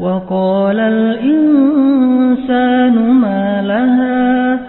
وَقَالَ الْإِنسَانُ مَا لَهَا